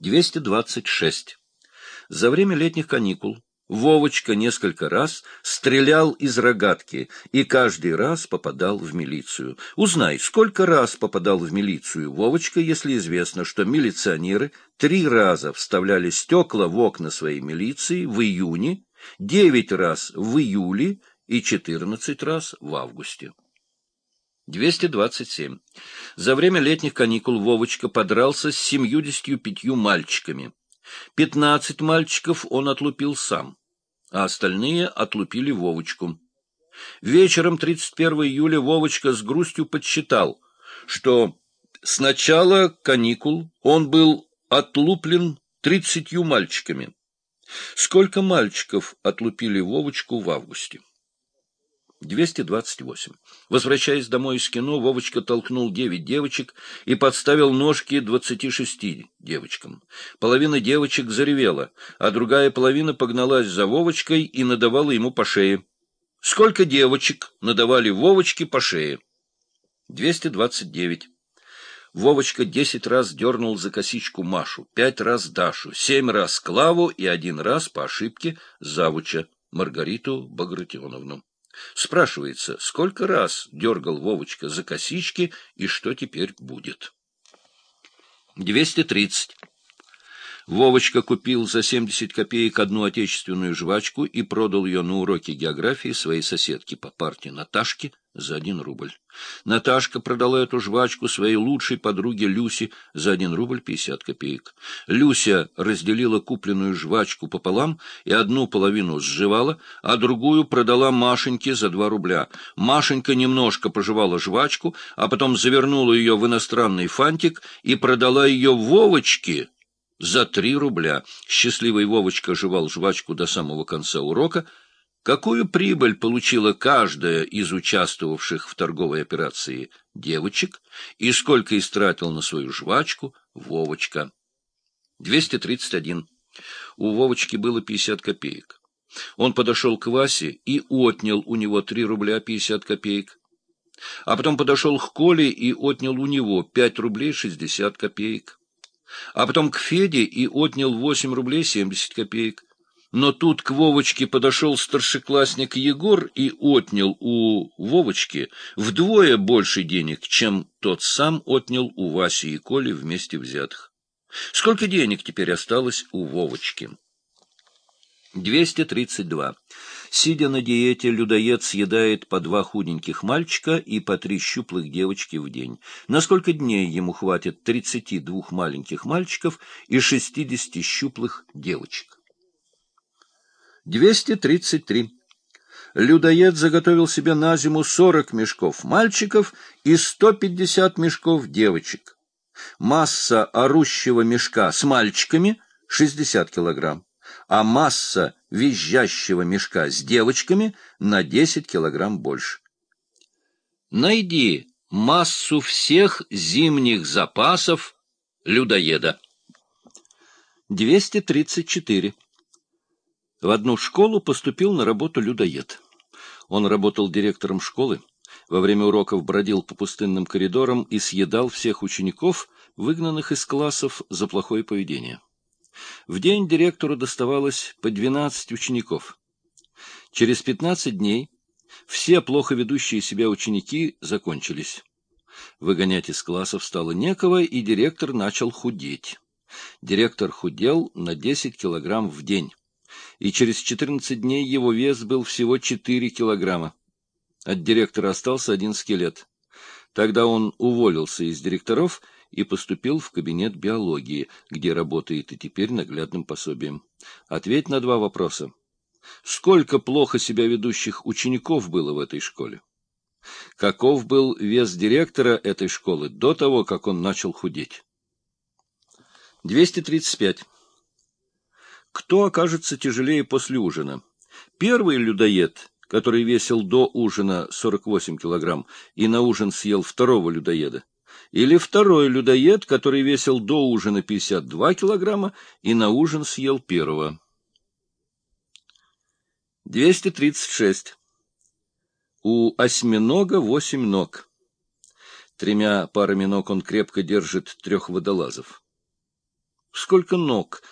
226. За время летних каникул Вовочка несколько раз стрелял из рогатки и каждый раз попадал в милицию. Узнай, сколько раз попадал в милицию Вовочка, если известно, что милиционеры три раза вставляли стекла в окна своей милиции в июне, девять раз в июле и четырнадцать раз в августе. 227. За время летних каникул Вовочка подрался с семьюдесятью пятью мальчиками. Пятнадцать мальчиков он отлупил сам, а остальные отлупили Вовочку. Вечером 31 июля Вовочка с грустью подсчитал, что с начала каникул он был отлуплен тридцатью мальчиками. Сколько мальчиков отлупили Вовочку в августе? 228. Возвращаясь домой из кино, Вовочка толкнул девять девочек и подставил ножки двадцати шести девочкам. Половина девочек заревела, а другая половина погналась за Вовочкой и надавала ему по шее. Сколько девочек надавали Вовочке по шее? 229. Вовочка десять раз дернул за косичку Машу, пять раз Дашу, семь раз Клаву и один раз по ошибке Завуча Маргариту Багратионовну. Спрашивается, сколько раз дергал Вовочка за косички и что теперь будет? 230. Вовочка купил за 70 копеек одну отечественную жвачку и продал ее на уроке географии своей соседке по парте Наташке за один рубль. Наташка продала эту жвачку своей лучшей подруге Люсе за один рубль пятьдесят копеек. Люся разделила купленную жвачку пополам и одну половину сживала, а другую продала Машеньке за два рубля. Машенька немножко пожевала жвачку, а потом завернула ее в иностранный фантик и продала ее Вовочке за три рубля. Счастливый Вовочка жевал жвачку до самого конца урока. Какую прибыль получила каждая из участвовавших в торговой операции девочек и сколько истратил на свою жвачку Вовочка? 231. У Вовочки было 50 копеек. Он подошел к Васе и отнял у него 3 рубля 50 копеек. А потом подошел к Коле и отнял у него 5 рублей 60 копеек а потом к Феде и отнял восемь рублей семьдесят копеек. Но тут к Вовочке подошел старшеклассник Егор и отнял у Вовочки вдвое больше денег, чем тот сам отнял у Васи и Коли вместе взятых. Сколько денег теперь осталось у Вовочки? 232. Сидя на диете, людоед съедает по два худеньких мальчика и по три щуплых девочки в день. На сколько дней ему хватит 32 маленьких мальчиков и 60 щуплых девочек? 233. Людоед заготовил себе на зиму 40 мешков мальчиков и 150 мешков девочек. Масса орущего мешка с мальчиками — 60 килограмм а масса визжащего мешка с девочками на 10 килограмм больше. Найди массу всех зимних запасов людоеда. 234. В одну школу поступил на работу людоед. Он работал директором школы, во время уроков бродил по пустынным коридорам и съедал всех учеников, выгнанных из классов за плохое поведение. В день директору доставалось по 12 учеников. Через 15 дней все плохо ведущие себя ученики закончились. Выгонять из классов стало некого, и директор начал худеть. Директор худел на 10 килограмм в день, и через 14 дней его вес был всего 4 килограмма. От директора остался один скелет. Тогда он уволился из директоров и поступил в кабинет биологии, где работает и теперь наглядным пособием. Ответь на два вопроса. Сколько плохо себя ведущих учеников было в этой школе? Каков был вес директора этой школы до того, как он начал худеть? 235. Кто окажется тяжелее после ужина? Первый людоед, который весил до ужина 48 килограмм и на ужин съел второго людоеда, или второй людоед, который весил до ужина 52 килограмма и на ужин съел первого. 236. У осьминога восемь ног. Тремя парами ног он крепко держит трех водолазов. Сколько ног